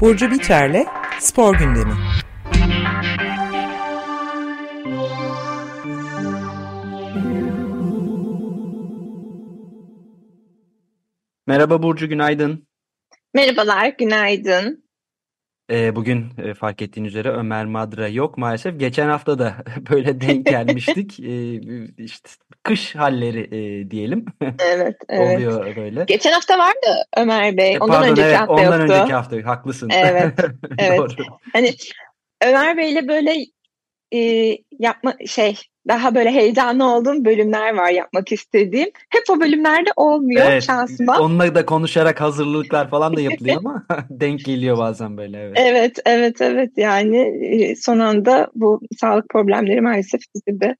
Burcu Biterle Spor Gündemi. Merhaba Burcu, günaydın. Merhabalar, günaydın. Ee, bugün e, fark ettiğin üzere Ömer Madra yok maalesef. Geçen hafta da böyle denk gelmiştik. ee, işte kış halleri e, diyelim. Evet, evet. Oluyor böyle. Geçen hafta vardı Ömer Bey. E, ondan pardon, önceki evet, hafta ondan yoktu. önceki hafta haklısın. Evet, evet. Doğru. Hani Ömer Bey'le böyle e, yapma şey daha böyle heyecanlı olduğum bölümler var yapmak istediğim. Hep o bölümlerde olmuyor Evet, şansıma. onunla da konuşarak hazırlıklar falan da yapılıyor ama denk geliyor bazen böyle evet. Evet, evet, evet. Yani son anda bu sağlık problemleri maalesef bizi de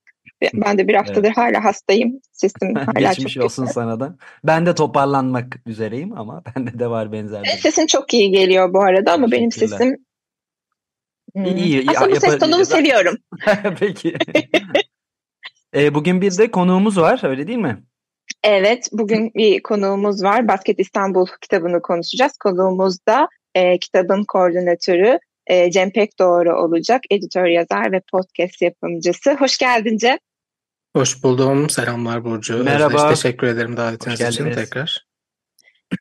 ben de bir haftadır hala hastayım. Sesim hala Geçmiş çok olsun kötü. sana da. Ben de toparlanmak üzereyim ama bende de var benzer. bir- Sesin çok iyi geliyor bu arada ama benim sesim Hmm. İyi, iyi, Aslında bu ses tonumu seviyorum. Peki. Ee, bugün bir de konuğumuz var öyle değil mi? Evet, bugün bir konuğumuz var. Basket İstanbul kitabını konuşacağız. Konuğumuz da e, kitabın koordinatörü e, Cem Pekdoğru olacak. Editör, yazar ve podcast yapımcısı. Hoş geldin Cem. Hoş buldum. Selamlar Burcu. Merhaba. Özdeş, teşekkür ederim davetiniz için tekrar.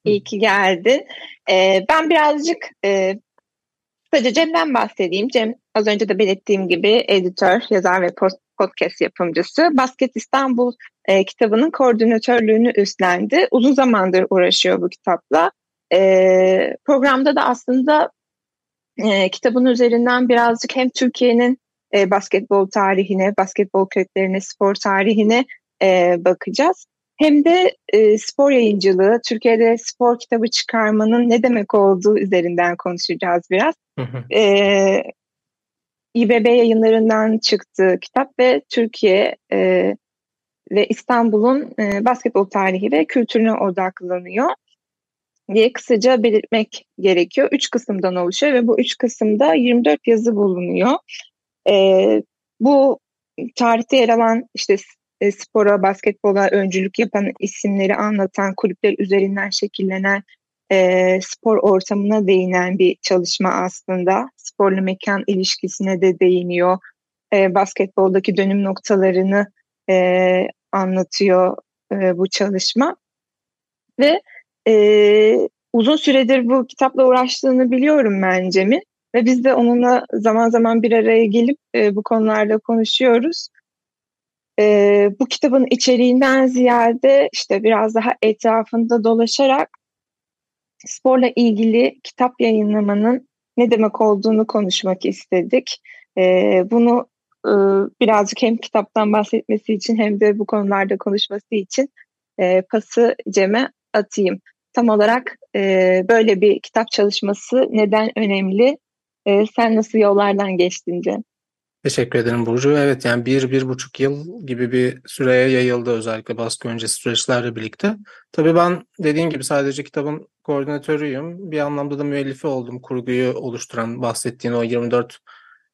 İyi ki geldin. E, ben birazcık e, kısaca Cem'den bahsedeyim. Cem az önce de belirttiğim gibi editör, yazar ve post- podcast yapımcısı. Basket İstanbul e, kitabının koordinatörlüğünü üstlendi. Uzun zamandır uğraşıyor bu kitapla. E, programda da aslında e, kitabın üzerinden birazcık hem Türkiye'nin e, basketbol tarihine, basketbol köklerine, spor tarihine e, bakacağız. Hem de e, spor yayıncılığı, Türkiye'de spor kitabı çıkarmanın ne demek olduğu üzerinden konuşacağız biraz. Hı hı. E, İBB yayınlarından çıktı kitap ve Türkiye e, ve İstanbul'un e, basketbol tarihi ve kültürüne odaklanıyor diye kısaca belirtmek gerekiyor. Üç kısımdan oluşuyor ve bu üç kısımda 24 yazı bulunuyor. E, bu tarihte yer alan işte e, spora, basketbola öncülük yapan isimleri anlatan kulüpler üzerinden şekillenen e, spor ortamına değinen bir çalışma aslında. Sporla mekan ilişkisine de değiniyor. E, basketboldaki dönüm noktalarını e, anlatıyor e, bu çalışma. Ve e, uzun süredir bu kitapla uğraştığını biliyorum ben Cem'in. Ve biz de onunla zaman zaman bir araya gelip e, bu konularda konuşuyoruz. E, bu kitabın içeriğinden ziyade işte biraz daha etrafında dolaşarak sporla ilgili kitap yayınlamanın ne demek olduğunu konuşmak istedik. Ee, bunu e, birazcık hem kitaptan bahsetmesi için hem de bu konularda konuşması için e, pası Cem'e atayım. Tam olarak e, böyle bir kitap çalışması neden önemli? E, sen nasıl yollardan geçtin Cem? Teşekkür ederim Burcu. Evet yani bir, bir buçuk yıl gibi bir süreye yayıldı özellikle baskı öncesi süreçlerle birlikte. Tabii ben dediğin gibi sadece kitabın koordinatörüyüm. Bir anlamda da müellifi oldum. Kurguyu oluşturan, bahsettiğin o 24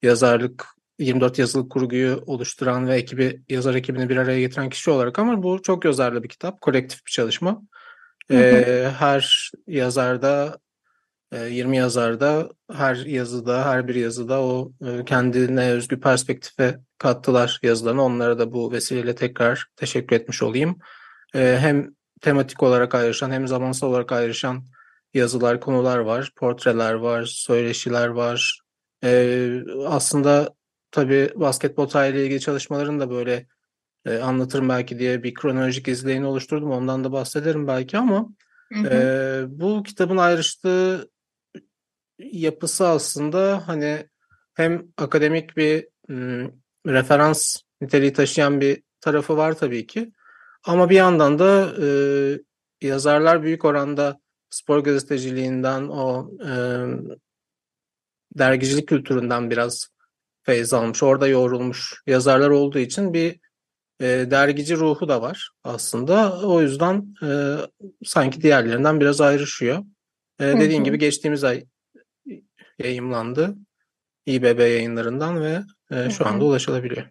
yazarlık, 24 yazılık kurguyu oluşturan ve ekibi, yazar ekibini bir araya getiren kişi olarak ama bu çok yazarlı bir kitap, kolektif bir çalışma. Hı hı. Ee, her yazarda 20 yazarda her yazıda, her bir yazıda o e, kendine özgü perspektife kattılar yazılarını. Onlara da bu vesileyle tekrar teşekkür etmiş olayım. E, Hem tematik olarak ayrışan hem zamansal olarak ayrışan yazılar, konular var. Portreler var, söyleşiler var. E, Aslında tabii basketbol tarihiyle ilgili çalışmaların da böyle e, anlatırım belki diye bir kronolojik izleyini oluşturdum. Ondan da bahsederim belki ama ee, bu kitabın ayrıştığı yapısı aslında hani hem akademik bir m, referans niteliği taşıyan bir tarafı var tabii ki. Ama bir yandan da e, yazarlar büyük oranda spor gazeteciliğinden o e, dergicilik kültüründen biraz feyz almış. Orada yoğrulmuş yazarlar olduğu için bir e, dergici ruhu da var aslında. O yüzden e, sanki diğerlerinden biraz ayrışıyor. E, Hı dediğin hı. gibi geçtiğimiz ay yayımlandı İBB yayınlarından ve e, şu anda ulaşılabiliyor.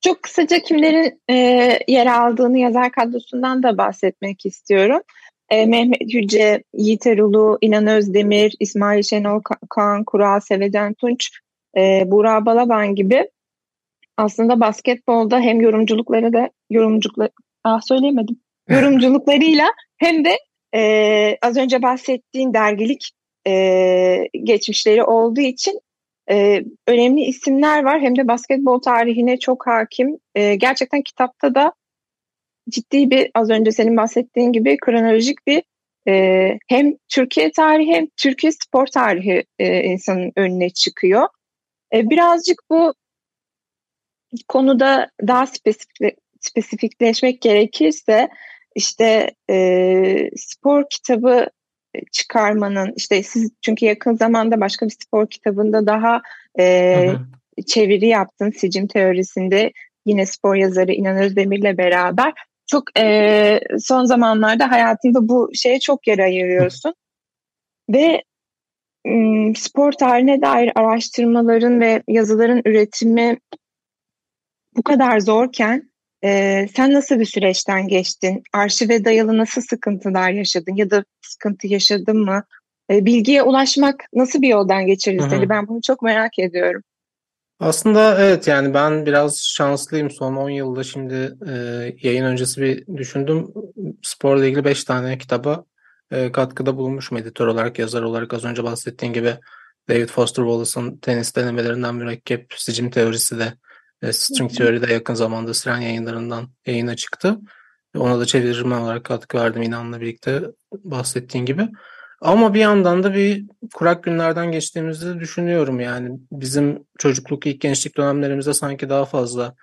Çok kısaca kimlerin e, yer aldığını yazar kadrosundan da bahsetmek istiyorum. e, Mehmet Yüce, Yiğit Erulu, İnan Özdemir, İsmail Şenol Kaan Kural, Seveden Tunç, e, Burak Balaban gibi aslında basketbolda hem yorumculukları da yorumculukları ah söyleyemedim yorumculuklarıyla hem de e, az önce bahsettiğin dergilik e, geçmişleri olduğu için e, önemli isimler var. Hem de basketbol tarihine çok hakim. E, gerçekten kitapta da ciddi bir az önce senin bahsettiğin gibi kronolojik bir e, hem Türkiye tarihi hem Türkiye spor tarihi e, insanın önüne çıkıyor. E, birazcık bu konuda daha spesifik, spesifikleşmek gerekirse işte e, spor kitabı çıkarmanın işte siz çünkü yakın zamanda başka bir spor kitabında daha e, çeviri yaptın sicim teorisinde yine spor yazarı İnan Özdemir'le beraber. Çok e, son zamanlarda hayatında bu şeye çok yer ayırıyorsun. Ve m, spor tarihine dair araştırmaların ve yazıların üretimi bu kadar zorken e, sen nasıl bir süreçten geçtin? Arşive dayalı nasıl sıkıntılar yaşadın ya da sıkıntı yaşadın mı? E, bilgiye ulaşmak nasıl bir yoldan geçirdi seni? Ben bunu çok merak ediyorum. Aslında evet yani ben biraz şanslıyım son 10 yılda şimdi e, yayın öncesi bir düşündüm. Sporla ilgili 5 tane kitaba e, katkıda bulunmuşum editör olarak, yazar olarak az önce bahsettiğim gibi David Foster Wallace'ın tenis denemelerinden mürekkep sicim teorisi de e, String Theory'de yakın zamanda Siren yayınlarından yayına çıktı. Ona da çevirme olarak katkı verdim İnan'la birlikte bahsettiğin gibi. Ama bir yandan da bir kurak günlerden geçtiğimizi düşünüyorum yani. Bizim çocukluk, ilk gençlik dönemlerimizde sanki daha fazla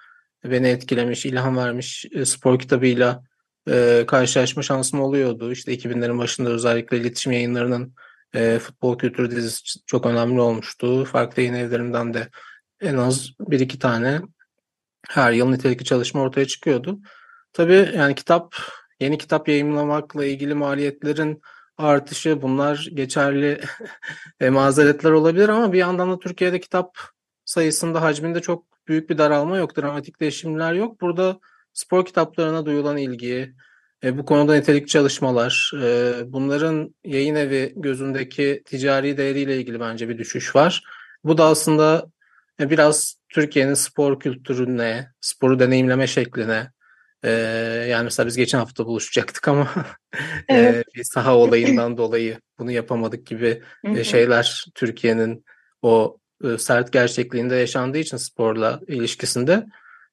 beni etkilemiş, ilham vermiş e, spor kitabıyla e, karşılaşma şansım oluyordu. İşte 2000'lerin başında özellikle iletişim yayınlarının e, futbol kültürü dizisi çok önemli olmuştu. Farklı yayın evlerinden de en az bir iki tane her yıl nitelikli çalışma ortaya çıkıyordu. Tabii yani kitap, yeni kitap yayınlamakla ilgili maliyetlerin artışı bunlar geçerli mazeretler olabilir ama bir yandan da Türkiye'de kitap sayısında hacminde çok büyük bir daralma yok, dramatik değişimler yok. Burada spor kitaplarına duyulan ilgi, e, bu konuda nitelik çalışmalar, e, bunların yayın evi gözündeki ticari değeriyle ilgili bence bir düşüş var. Bu da aslında biraz Türkiye'nin spor kültürüne, sporu deneyimleme şekline, e, yani mesela biz geçen hafta buluşacaktık ama evet. e, bir saha olayından dolayı bunu yapamadık gibi e, şeyler Türkiye'nin o e, sert gerçekliğinde yaşandığı için sporla ilişkisinde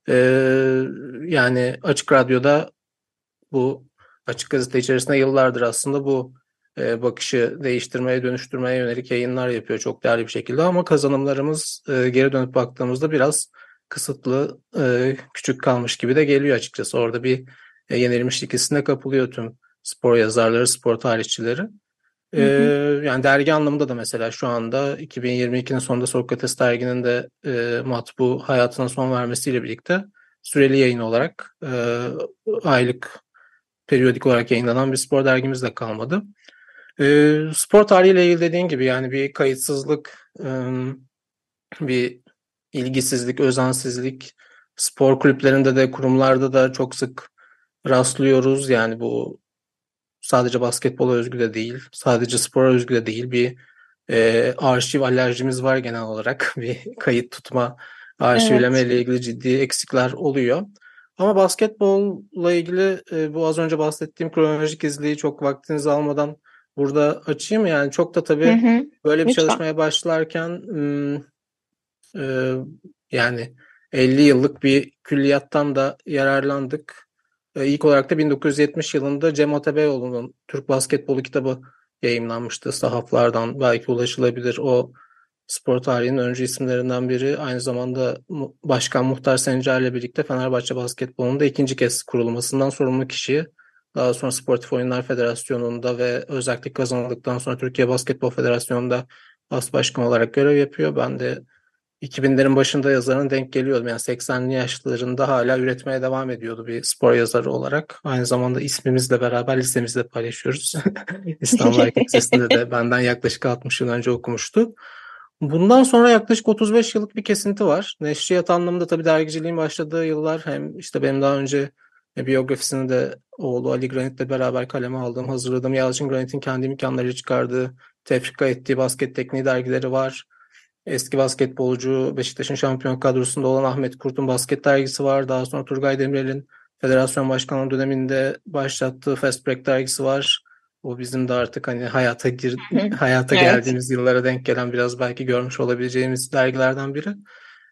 e, yani Açık Radyo'da bu Açık Gazete içerisinde yıllardır aslında bu e, bakışı değiştirmeye, dönüştürmeye yönelik yayınlar yapıyor çok değerli bir şekilde ama kazanımlarımız e, geri dönüp baktığımızda biraz kısıtlı, e, küçük kalmış gibi de geliyor açıkçası. Orada bir e, yenilmişlik hissine kapılıyor tüm spor yazarları, spor tarihçileri. Ee, yani dergi anlamında da mesela şu anda 2022'nin sonunda Sokrates derginin de e, matbu hayatına son vermesiyle birlikte süreli yayın olarak e, aylık periyodik olarak yayınlanan bir spor dergimiz de kalmadı. E, spor tarihiyle ilgili dediğin gibi yani bir kayıtsızlık, e, bir ilgisizlik, özensizlik spor kulüplerinde de kurumlarda da çok sık rastlıyoruz. Yani bu sadece basketbola özgü de değil, sadece spora özgü de değil. Bir e, arşiv alerjimiz var genel olarak. Bir kayıt tutma, arşivleme evet. ile ilgili ciddi eksikler oluyor. Ama basketbolla ilgili e, bu az önce bahsettiğim kronolojik izleyi çok vaktinizi almadan burada açayım. Yani çok da tabii hı hı. böyle bir Lütfen. çalışmaya başlarken e, yani 50 yıllık bir külliyattan da yararlandık. E, ilk olarak da 1970 yılında Cem Atabeyoğlu'nun Türk Basketbolu kitabı yayımlanmıştı. Sahaflardan belki ulaşılabilir. O spor tarihinin öncü isimlerinden biri. Aynı zamanda Başkan Muhtar Sencer'le birlikte Fenerbahçe Basketbolu'nun da ikinci kez kurulmasından sorumlu kişi. Daha sonra Sportif Oyunlar Federasyonu'nda ve özellikle kazanıldıktan sonra Türkiye Basketbol Federasyonu'nda as başkan olarak görev yapıyor. Ben de 2000'lerin başında yazarına denk geliyordum. Yani 80'li yaşlarında hala üretmeye devam ediyordu bir spor yazarı olarak. Aynı zamanda ismimizle beraber listemizde paylaşıyoruz. İstanbul Erkek Lisesi'nde de benden yaklaşık 60 yıl önce okumuştu. Bundan sonra yaklaşık 35 yıllık bir kesinti var. Neşriyat anlamında tabii dergiciliğin başladığı yıllar hem işte benim daha önce E, biyografisini de oğlu Ali Granit'le beraber kaleme aldım, hazırladım. Yalçın Granit'in kendi imkanlarıyla çıkardığı, tefrika ettiği basket tekniği dergileri var. Eski basketbolcu Beşiktaş'ın şampiyon kadrosunda olan Ahmet Kurt'un basket dergisi var. Daha sonra Turgay Demirel'in federasyon başkanlığı döneminde başlattığı Fast Break dergisi var. O bizim de artık hani hayata gir hayata evet. geldiğimiz yıllara denk gelen biraz belki görmüş olabileceğimiz dergilerden biri.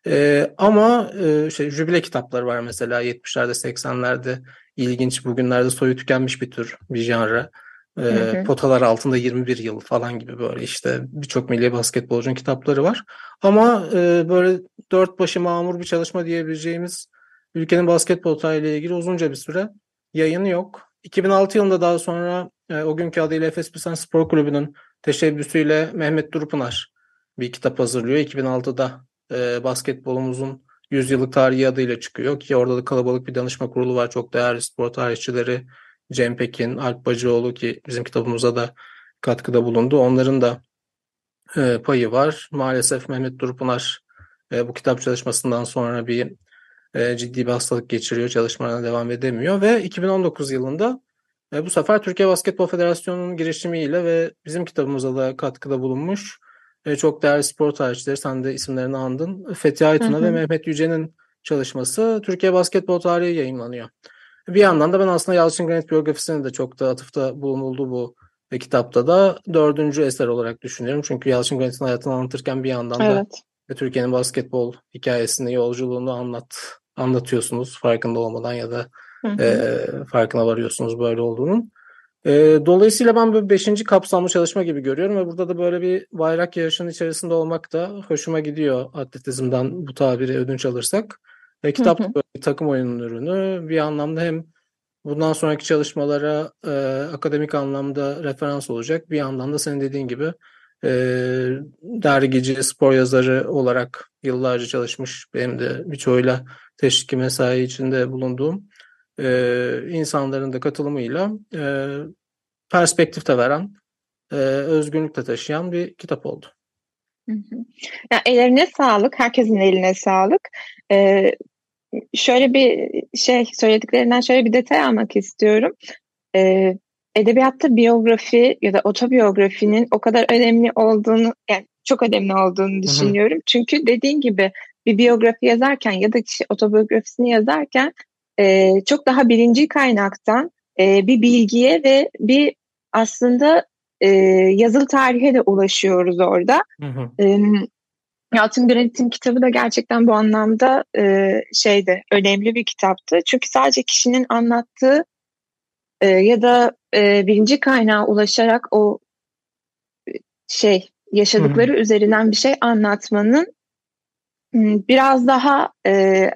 Ee, ama e, şey jübile kitapları var mesela 70'lerde 80'lerde ilginç bugünlerde soyu tükenmiş bir tür bir janra. Ee, hı hı. Potalar altında 21 yıl falan gibi böyle işte birçok milli basketbolcunun kitapları var. Ama e, böyle dört başı mamur bir çalışma diyebileceğimiz ülkenin basketbol tarihiyle ilgili uzunca bir süre yayını yok. 2006 yılında daha sonra e, o günkü adıyla Efes Pilsen Spor Kulübü'nün teşebbüsüyle Mehmet Durupınar bir kitap hazırlıyor. 2006'da e, basketbolumuzun 100 yıllık tarihi adıyla çıkıyor ki orada da kalabalık bir danışma kurulu var. Çok değerli spor tarihçileri Cem Pekin, Alp Bacıoğlu ki bizim kitabımıza da katkıda bulundu. Onların da e, payı var. Maalesef Mehmet Durupınar e, bu kitap çalışmasından sonra bir e, ciddi bir hastalık geçiriyor. Çalışmalarına devam edemiyor ve 2019 yılında e, bu sefer Türkiye Basketbol Federasyonu'nun girişimiyle ve bizim kitabımıza da katkıda bulunmuş e, çok değerli spor tarihçileri, sen de isimlerini andın. Fethi Aytun'a ve Mehmet Yüce'nin çalışması Türkiye Basketbol Tarihi yayınlanıyor. Bir yandan da ben aslında Yalçın Granit biyografisini de çok da atıfta bulunuldu bu ve kitapta da dördüncü eser olarak düşünüyorum. Çünkü Yalçın Granit'in hayatını anlatırken bir yandan da evet. Türkiye'nin basketbol hikayesini, yolculuğunu anlat anlatıyorsunuz farkında olmadan ya da hı hı. E, farkına varıyorsunuz böyle olduğunun. E, dolayısıyla ben böyle beşinci kapsamlı çalışma gibi görüyorum ve burada da böyle bir bayrak yarışının içerisinde olmak da hoşuma gidiyor atletizmden bu tabiri ödünç alırsak. E, kitap hı hı. böyle bir takım oyunun ürünü. Bir anlamda hem bundan sonraki çalışmalara e, akademik anlamda referans olacak. Bir yandan da senin dediğin gibi e, dergici, spor yazarı olarak yıllarca çalışmış. Benim de birçoğuyla teşviki mesai içinde bulunduğum e, insanların da katılımıyla e, perspektif de veren, e, özgünlük de taşıyan bir kitap oldu. Hı hı. Yani ellerine sağlık, herkesin eline sağlık. Ee, şöyle bir şey söylediklerinden şöyle bir detay almak istiyorum. Ee, edebiyatta biyografi ya da otobiyografinin o kadar önemli olduğunu, yani çok önemli olduğunu düşünüyorum. Hı hı. Çünkü dediğin gibi bir biyografi yazarken ya da kişi otobiyografisini yazarken e, çok daha birinci kaynaktan e, bir bilgiye ve bir aslında e, yazılı tarihe de ulaşıyoruz orada. Hı hı. E, Yalçın Granit'in kitabı da gerçekten bu anlamda e, şeyde önemli bir kitaptı. Çünkü sadece kişinin anlattığı e, ya da e, birinci kaynağa ulaşarak o şey yaşadıkları hı hı. üzerinden bir şey anlatmanın biraz daha e,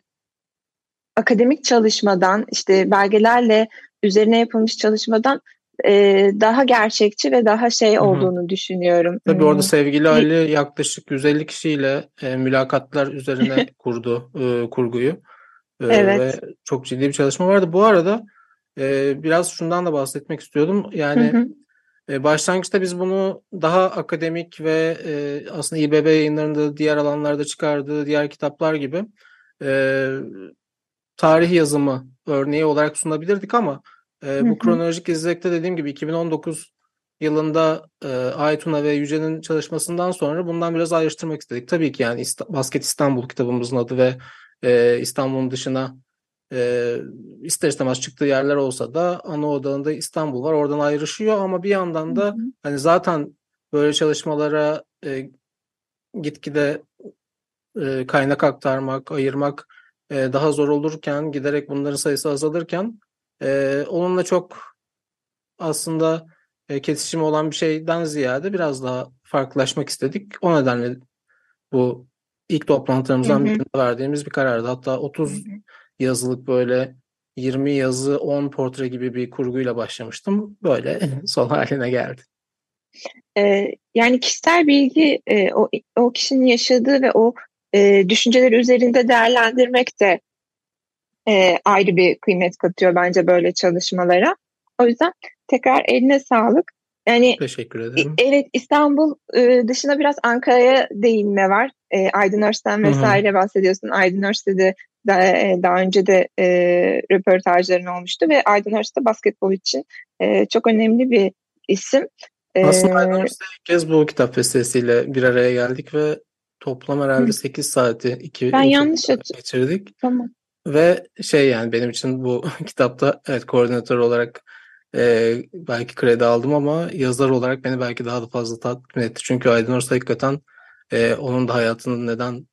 akademik çalışmadan işte belgelerle üzerine yapılmış çalışmadan e, daha gerçekçi ve daha şey olduğunu Hı-hı. düşünüyorum. Tabii orada sevgili Ali yaklaşık 150 kişiyle e, mülakatlar üzerine kurdu e, kurguyu. E, evet. Ve çok ciddi bir çalışma vardı. Bu arada e, biraz şundan da bahsetmek istiyordum. Yani Hı-hı. E, başlangıçta biz bunu daha akademik ve e, aslında İBB yayınlarında diğer alanlarda çıkardığı diğer kitaplar gibi e, tarih yazımı örneği olarak sunabilirdik ama e, bu kronolojik izlekte dediğim gibi 2019 yılında e, Aytuna ve Yüce'nin çalışmasından sonra bundan biraz ayrıştırmak istedik. Tabii ki yani İst- Basket İstanbul kitabımızın adı ve e, İstanbul'un dışına e, ister istemez çıktığı yerler olsa da ana odağında İstanbul var. Oradan ayrışıyor ama bir yandan da hı hı. hani zaten böyle çalışmalara e, gitgide e, kaynak aktarmak, ayırmak e, daha zor olurken giderek bunların sayısı azalırken e, onunla çok aslında e, kesişimi olan bir şeyden ziyade biraz daha farklılaşmak istedik. O nedenle bu ilk toplantılarımızdan birinde verdiğimiz bir karardı. Hatta 30 hı hı. yazılık böyle 20 yazı 10 portre gibi bir kurguyla başlamıştım. Böyle son haline geldi. Ee, yani kişisel bilgi e, o, o kişinin yaşadığı ve o e, düşünceleri üzerinde değerlendirmek de e, ayrı bir kıymet katıyor bence böyle çalışmalara. O yüzden tekrar eline sağlık. Yani Teşekkür ederim. Evet İstanbul e, dışında biraz Ankara'ya değinme var. E, Aydın Üniversitesi'nden vesaire bahsediyorsun. Aydın Daha, e, daha önce de e, röportajların olmuştu ve Aydın Hırs da basketbol için e, çok önemli bir isim. Aslında Aydın Hırs'ta ilk kez bu kitap vesilesiyle bir araya geldik ve toplam herhalde Hı. 8 saati iki ben yanlış geçirdik. Tamam. Ve şey yani benim için bu kitapta evet koordinatör olarak e, belki kredi aldım ama yazar olarak beni belki daha da fazla tatmin etti. Çünkü Aydın Orsa hakikaten e, onun da hayatının neden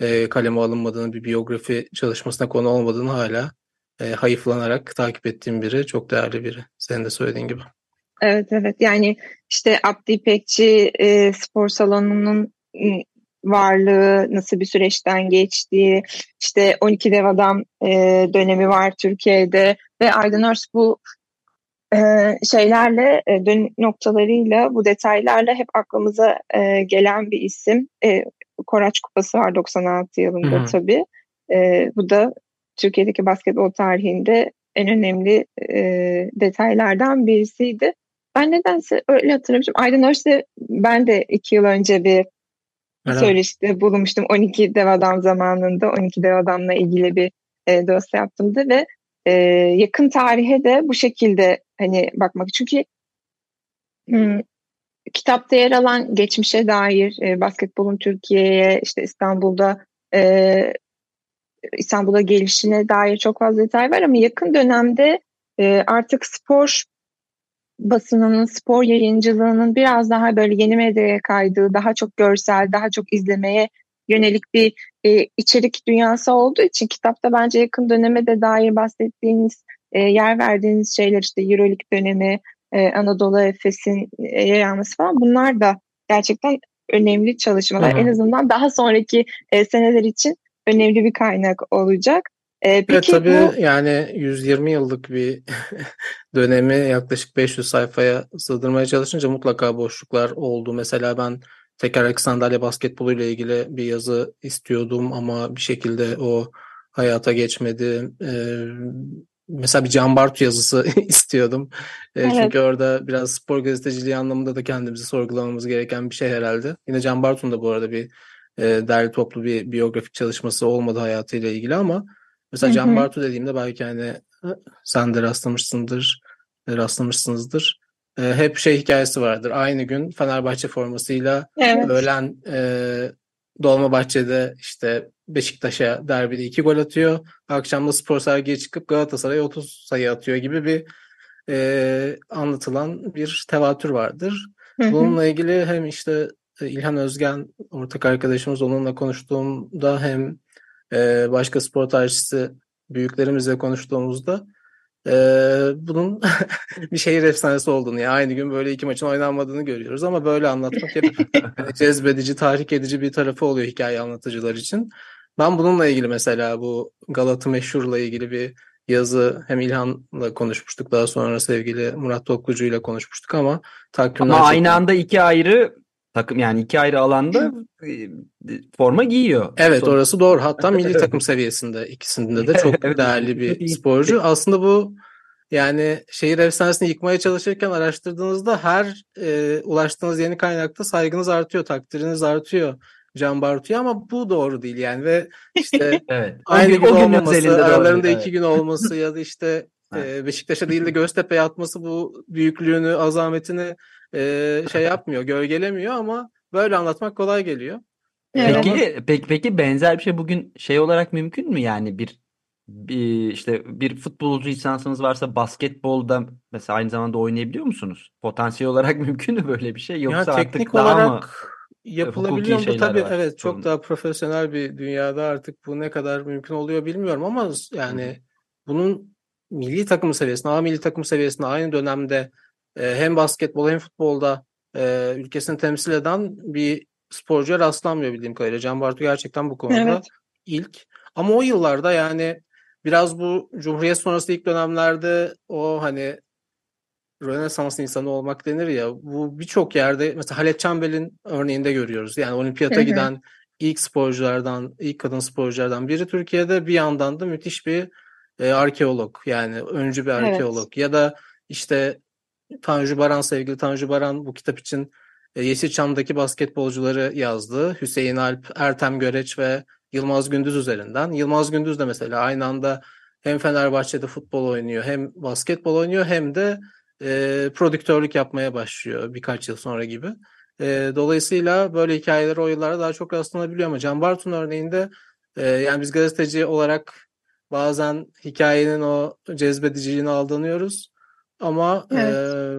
e, kaleme alınmadığını, bir biyografi çalışmasına konu olmadığını hala e, hayıflanarak takip ettiğim biri. Çok değerli biri. Senin de söylediğin gibi. Evet evet yani işte Abdi İpekçi e, spor salonunun varlığı nasıl bir süreçten geçtiği işte 12 dev adam e, dönemi var Türkiye'de ve Aydın Örs bu e, şeylerle e, dönüm noktalarıyla bu detaylarla hep aklımıza e, gelen bir isim. E, Koraç Kupası var 96 yılında Hı-hı. tabii. E, bu da Türkiye'deki basketbol tarihinde en önemli e, detaylardan birisiydi. Ben nedense öyle hatırlamışım. Aydın Örs'e ben de iki yıl önce bir evet. söyleşide bulunmuştum. 12 dev adam zamanında 12 dev adamla ilgili bir e, dosya yaptımdı ve e, yakın tarihe de bu şekilde hani bakmak. Çünkü hmm, kitapta yer alan geçmişe dair e, basketbolun Türkiye'ye işte İstanbul'da e, İstanbul'a gelişine dair çok fazla detay var ama yakın dönemde e, artık spor basınının, spor yayıncılığının biraz daha böyle yeni medyaya kaydığı, daha çok görsel, daha çok izlemeye yönelik bir e, içerik dünyası olduğu için kitapta bence yakın döneme de dair bahsettiğiniz, e, yer verdiğiniz şeyler işte Euroleague dönemi, e, Anadolu Efes'in e, yayılması falan bunlar da gerçekten önemli çalışmalar. Hı-hı. En azından daha sonraki e, seneler için önemli bir kaynak olacak. E, peki evet tabii bu... yani 120 yıllık bir dönemi yaklaşık 500 sayfaya sığdırmaya çalışınca mutlaka boşluklar oldu. Mesela ben tekerlekli sandalye basketbolu ile ilgili bir yazı istiyordum ama bir şekilde o hayata geçmedi. Ee, mesela bir Can Bartu yazısı istiyordum. Ee, evet. Çünkü orada biraz spor gazeteciliği anlamında da kendimizi sorgulamamız gereken bir şey herhalde. Yine Can Bartu'nun da bu arada bir e, derli toplu bir biyografik çalışması olmadı hayatıyla ilgili ama mesela Can Bartu dediğimde belki hani sen de rastlamışsındır, rastlamışsınızdır e, hep şey hikayesi vardır. Aynı gün Fenerbahçe formasıyla evet. öğlen e, Dolmabahçe'de işte Beşiktaş'a derbide iki gol atıyor. Akşamda spor sergiye çıkıp Galatasaray'a 30 sayı atıyor gibi bir e, anlatılan bir tevatür vardır. Hı hı. Bununla ilgili hem işte e, İlhan Özgen ortak arkadaşımız onunla konuştuğumda hem e, başka spor tarihçisi büyüklerimizle konuştuğumuzda ee, bunun bir şehir efsanesi olduğunu ya aynı gün böyle iki maçın oynanmadığını görüyoruz ama böyle anlatmak hep cezbedici, tahrik edici bir tarafı oluyor hikaye anlatıcılar için. Ben bununla ilgili mesela bu Galata Meşhur'la ilgili bir yazı hem İlhan'la konuşmuştuk daha sonra sevgili Murat Toklucu ile konuşmuştuk ama takvimler Ama aynı anda iki ayrı takım yani iki ayrı alanda e, forma giyiyor. Evet Sonra... orası doğru. Hatta milli takım seviyesinde ikisinde de çok evet, değerli bir sporcu. Aslında bu yani şehir efsanesini yıkmaya çalışırken araştırdığınızda her e, ulaştığınız yeni kaynakta saygınız artıyor, takdiriniz artıyor Can Bartu'ya ama bu doğru değil yani ve işte evet. aynı gün, gün olmaması, aralarında doğru, iki evet. gün olması ya da işte e, Beşiktaş'a değil de Göztepe'ye atması bu büyüklüğünü, azametini e, şey yapmıyor, gölgelemiyor ama böyle anlatmak kolay geliyor. Evet. Peki, peki peki benzer bir şey bugün şey olarak mümkün mü yani bir, bir işte bir futbolcu lisansınız varsa basketbolda mesela aynı zamanda oynayabiliyor musunuz? Potansiyel olarak mümkün mü böyle bir şey yoksa ya, teknik artık olarak daha mı yapılabiliyor mu? Tabii var. evet çok daha profesyonel bir dünyada artık bu ne kadar mümkün oluyor bilmiyorum ama yani Hı. bunun milli takım seviyesinde, A milli takım seviyesinde aynı dönemde e, hem basketbol hem futbolda e, ülkesini temsil eden bir sporcuya rastlanmıyor bildiğim kadarıyla. Can Bartu gerçekten bu konuda evet. ilk. Ama o yıllarda yani biraz bu Cumhuriyet sonrası ilk dönemlerde o hani Rönesans insanı olmak denir ya bu birçok yerde mesela Halet Çambel'in örneğinde görüyoruz. Yani olimpiyata giden ilk sporculardan, ilk kadın sporculardan biri Türkiye'de bir yandan da müthiş bir e, arkeolog yani öncü bir arkeolog evet. ya da işte Tanju Baran sevgili Tanju Baran bu kitap için e, Yeşilçam'daki basketbolcuları yazdı. Hüseyin Alp, Ertem Göreç ve Yılmaz Gündüz üzerinden. Yılmaz Gündüz de mesela aynı anda hem Fenerbahçe'de futbol oynuyor hem basketbol oynuyor hem de e, prodüktörlük yapmaya başlıyor birkaç yıl sonra gibi. E, dolayısıyla böyle hikayeleri o yıllarda daha çok rastlanabiliyor ama Can Bartun örneğinde e, yani biz gazeteci olarak bazen hikayenin o cezbediciliğine aldanıyoruz. Ama Evet. e,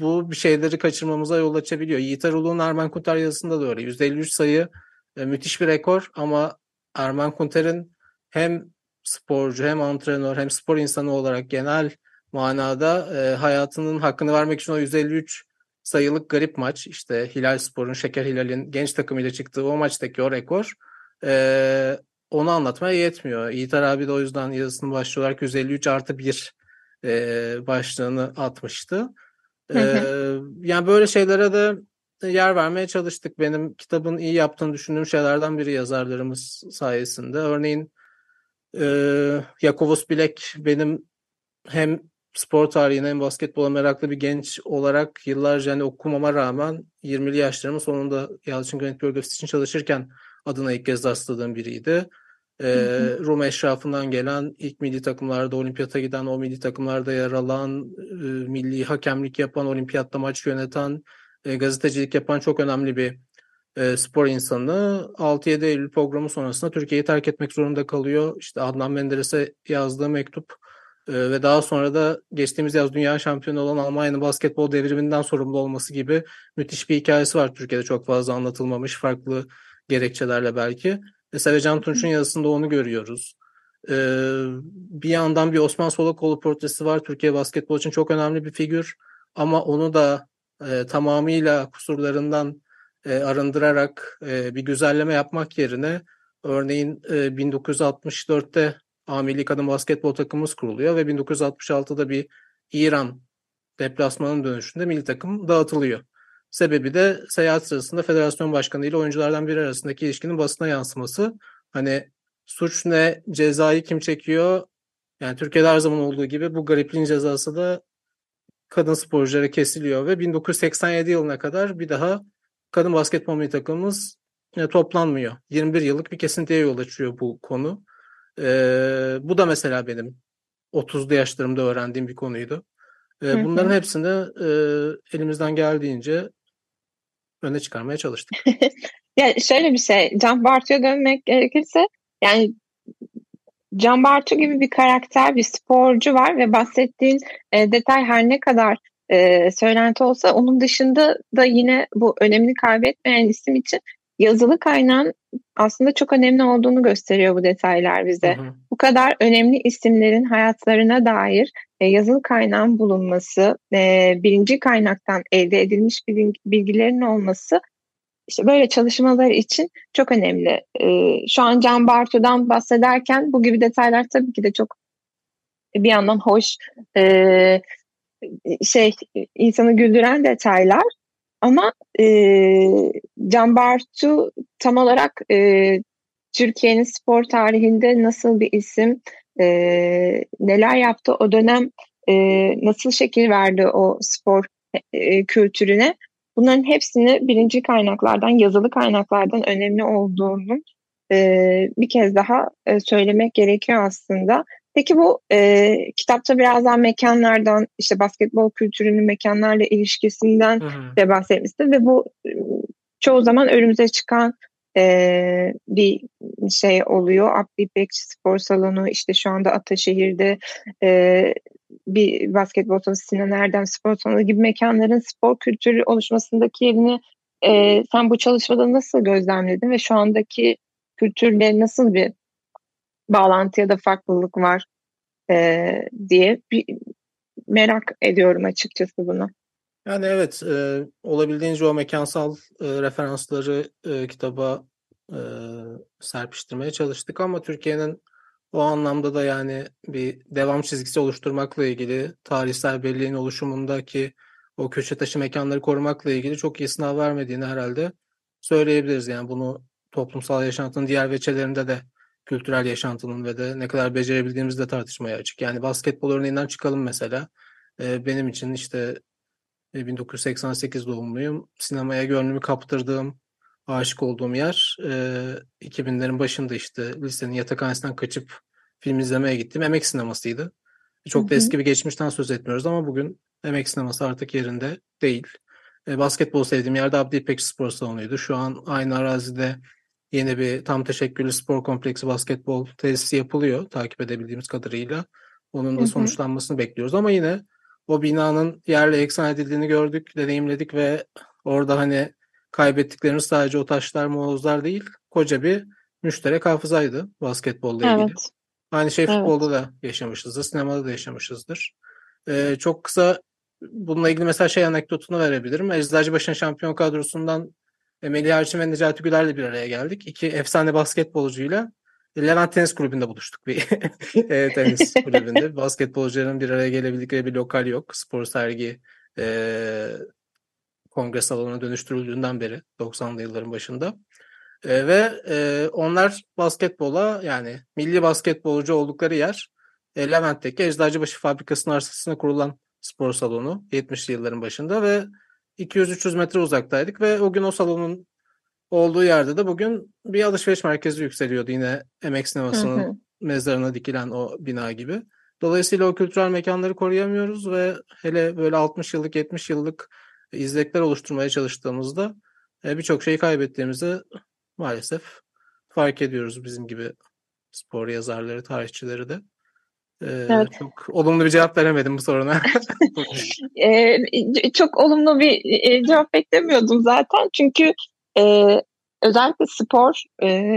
bu bir şeyleri kaçırmamıza yol açabiliyor. Yiğit Erol'un Ermen Kunter yazısında da öyle. 153 sayı e, müthiş bir rekor ama Ermen Kunter'in hem sporcu hem antrenör hem spor insanı olarak genel manada e, hayatının hakkını vermek için o 153 sayılık garip maç işte Hilal Spor'un Şeker Hilal'in genç takımıyla çıktığı o maçtaki o rekor e, onu anlatmaya yetmiyor. Yiğiter abi de o yüzden yazısının başlığı olarak 153 artı 1 e, başlığını atmıştı. E, yani böyle şeylere de yer vermeye çalıştık. Benim kitabın iyi yaptığını düşündüğüm şeylerden biri yazarlarımız sayesinde. Örneğin e, Yakovos Bilek benim hem spor tarihine hem basketbola meraklı bir genç olarak yıllarca hani okumama rağmen 20'li yaşlarımın sonunda Yalçın Granit Biyografisi için çalışırken adına ilk kez rastladığım biriydi. Ee, Hı Rum eşrafından gelen ilk milli takımlarda olimpiyata giden o milli takımlarda yer alan e, milli hakemlik yapan olimpiyatta maç yöneten e, gazetecilik yapan çok önemli bir e, spor insanı 6-7 Eylül programı sonrasında Türkiye'yi terk etmek zorunda kalıyor. İşte Adnan Menderes'e yazdığı mektup e, ve daha sonra da geçtiğimiz yaz dünya şampiyonu olan Almanya'nın basketbol devriminden sorumlu olması gibi müthiş bir hikayesi var. Türkiye'de çok fazla anlatılmamış farklı gerekçelerle belki. Mesela Can Tunç'un yazısında onu görüyoruz. E, bir yandan bir Osman Solakoğlu portresi var. Türkiye basketbol için çok önemli bir figür. Ama onu da e, tamamıyla kusurlarından e, arındırarak e, bir güzelleme yapmak yerine örneğin e, 1964'te A Milli Kadın Basketbol takımımız kuruluyor ve 1966'da bir İran deplasmanın dönüşünde milli takım dağıtılıyor. Sebebi de seyahat sırasında federasyon başkanı ile oyunculardan biri arasındaki ilişkinin basına yansıması. Hani suç ne, cezayı kim çekiyor? Yani Türkiye'de her zaman olduğu gibi bu garipliğin cezası da kadın sporculara kesiliyor ve 1987 yılına kadar bir daha kadın basketbol milli takımımız e, toplanmıyor. 21 yıllık bir kesintiye yol açıyor bu konu. Ee, bu da mesela benim 30'lu yaşlarımda öğrendiğim bir konuydu. Ee, hı. bunların hepsini e, elimizden geldiğince öne çıkarmaya çalıştık. Ya şöyle bir şey, Can Bartu'ya dönmek gerekirse yani Can Bartu gibi bir karakter, bir sporcu var ve bahsettiğin e, detay her ne kadar e, söylenti olsa onun dışında da yine bu önemini kaybetmeyen isim için yazılı kaynağın aslında çok önemli olduğunu gösteriyor bu detaylar bize. Hı hı. Bu kadar önemli isimlerin hayatlarına dair e, yazılı kaynağın bulunması, e, birinci kaynaktan elde edilmiş bilgi- bilgilerin olması işte böyle çalışmalar için çok önemli. E, şu an Can Bartu'dan bahsederken bu gibi detaylar tabii ki de çok bir yandan hoş, e, şey insanı güldüren detaylar. Ama e, Can Bartu tam olarak e, Türkiye'nin spor tarihinde nasıl bir isim, e, neler yaptı o dönem, e, nasıl şekil verdi o spor e, kültürüne. Bunların hepsini birinci kaynaklardan, yazılı kaynaklardan önemli olduğunu e, bir kez daha e, söylemek gerekiyor aslında. Peki bu e, kitapta biraz daha mekanlardan, işte basketbol kültürünün mekanlarla ilişkisinden Hı hı. de bahsetmişti ve bu çoğu zaman önümüze çıkan e, bir şey oluyor. Abdi İpekçi Spor Salonu, işte şu anda Ataşehir'de e, bir basketbol salonu, Sinan Erdem Spor Salonu gibi mekanların spor kültürü oluşmasındaki yerini e, sen bu çalışmada nasıl gözlemledin ve şu andaki kültürle nasıl bir bağlantı ya da farklılık var e, diye bir merak ediyorum açıkçası bunu. Yani evet, e, olabildiğince o mekansal e, referansları e, kitaba e, serpiştirmeye çalıştık ama Türkiye'nin o anlamda da yani bir devam çizgisi oluşturmakla ilgili tarihsel belleğin oluşumundaki o köşe taşı mekanları korumakla ilgili çok iyi sınav vermediğini herhalde söyleyebiliriz. Yani bunu toplumsal yaşantının diğer veçelerinde de kültürel yaşantının ve de ne kadar becerebildiğimiz de tartışmaya açık. Yani basketbol örneğinden çıkalım mesela. E, benim için işte e, 1988 doğumluyum. Sinemaya gönlümü kaptırdığım aşık olduğum yer. E, 2000'lerin başında işte lisenin yatakhanesinden kaçıp film izlemeye gittim. Emek sinemasıydı. Çok da eski bir geçmişten söz etmiyoruz ama bugün emek sineması artık yerinde değil. E, basketbol sevdiğim yerde Abdi İpekçi Spor Salonu'ydu. Şu an aynı arazide yeni bir tam teşekküllü spor kompleksi basketbol tesisi yapılıyor takip edebildiğimiz kadarıyla. Onun da sonuçlanmasını bekliyoruz ama yine o binanın yerle eksan edildiğini gördük, deneyimledik ve orada hani kaybettiklerimiz sadece o taşlar, molozlar değil, koca bir müşterek hafızaydı basketbolla ilgili. Evet. Aynı şey Evet. futbolda da yaşamışızdır, sinemada da yaşamışızdır. Ee, çok kısa bununla ilgili mesela şey anekdotunu verebilirim. Eczacıbaşı'nın şampiyon kadrosundan Melih Erçin ve Necati Güler'le bir araya geldik. İki efsane basketbolcuyla Levent Tenis Kulübü'nde buluştuk bir e, tenis kulübünde. Basketbolcuların bir araya gelebildikleri bir lokal yok. Spor sergi e, kongre salonuna dönüştürüldüğünden beri 90'lı yılların başında. E, ve e, onlar basketbola yani milli basketbolcu oldukları yer e, Levent'teki Eczacıbaşı Fabrikası'nın arsasına kurulan spor salonu 70'li yılların başında ve 200-300 metre uzaktaydık ve o gün o salonun olduğu yerde de bugün bir alışveriş merkezi yükseliyordu yine Emek Sineması'nın Hı hı. mezarına dikilen o bina gibi. Dolayısıyla o kültürel mekanları koruyamıyoruz ve hele böyle 60 yıllık 70 yıllık izlekler oluşturmaya çalıştığımızda e, birçok şeyi kaybettiğimizi maalesef fark ediyoruz bizim gibi spor yazarları, tarihçileri de. Evet. Çok olumlu bir cevap veremedim bu soruna. Ee, çok olumlu bir e, cevap beklemiyordum zaten. Çünkü e, özellikle spor e,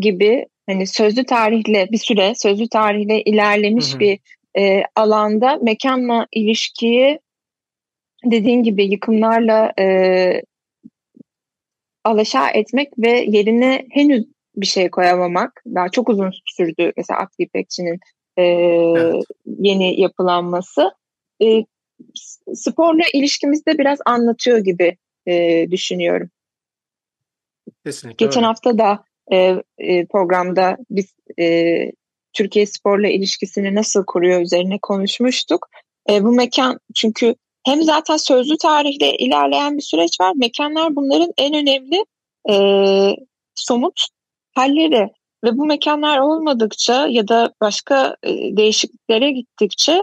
gibi hani sözlü tarihle bir süre sözlü tarihle ilerlemiş Hı hı. bir e, alanda mekanla ilişkiyi dediğin gibi yıkımlarla e, alaşağı etmek ve yerine henüz bir şey koyamamak daha çok uzun sürdü mesela Abdi İpekçi'nin e, Evet. yeni yapılanması e, sporla ilişkimizde biraz anlatıyor gibi e, düşünüyorum. Kesinlikle Geçen öyle. hafta da e, e, programda biz e, Türkiye sporla ilişkisini nasıl kuruyor üzerine konuşmuştuk. E, bu mekan çünkü hem zaten sözlü tarihle ilerleyen bir süreç var. Mekanlar bunların en önemli e, somut halleri ve bu mekanlar olmadıkça ya da başka e, değişikliklere gittikçe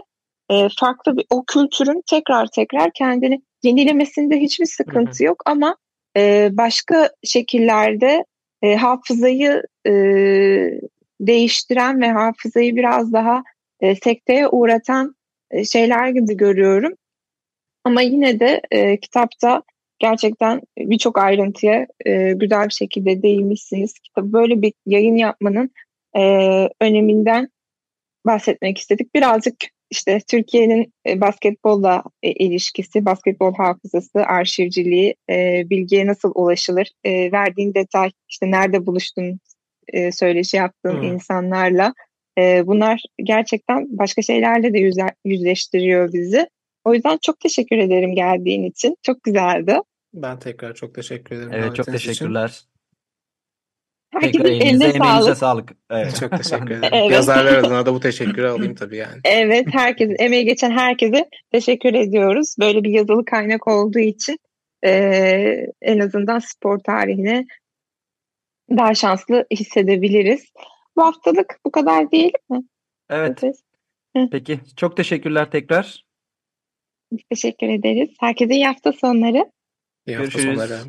e, farklı bir o kültürün tekrar tekrar kendini yenilemesinde hiçbir sıkıntı yok ama e, başka şekillerde e, hafızayı e, değiştiren ve hafızayı biraz daha e, sekteye uğratan e, şeyler gibi görüyorum. Ama yine de e, kitapta gerçekten birçok ayrıntıya e, güzel bir şekilde değinmişsiniz. Kitap böyle bir yayın yapmanın e, öneminden bahsetmek istedik. Birazcık işte Türkiye'nin e, basketbolla e, ilişkisi, basketbol hafızası, arşivciliği, e, bilgiye nasıl ulaşılır, e, verdiğin detay, işte nerede buluştun, e, söyleşi yaptığın Hı. insanlarla. E, bunlar gerçekten başka şeylerle de yüzleştiriyor bizi. O yüzden çok teşekkür ederim geldiğin için. Çok güzeldi. Ben tekrar çok teşekkür ederim Evet çok davetiniz için. teşekkürler. Herkesin Tekrar elinize eline emeğinize sağlık. sağlık. Evet. Çok teşekkür ederim. Evet. Yazarlar adına da bu teşekkürü alayım tabii yani. Evet, herkesin emeği geçen herkese teşekkür ediyoruz. Böyle bir yazılı kaynak olduğu için eee, en azından spor tarihine daha şanslı hissedebiliriz. Bu haftalık bu kadar değil mi? Evet. Evet. Peki. Çok teşekkürler tekrar. Teşekkür ederiz. Herkese iyi hafta sonları. İyi hafta Görüşürüz. sonları.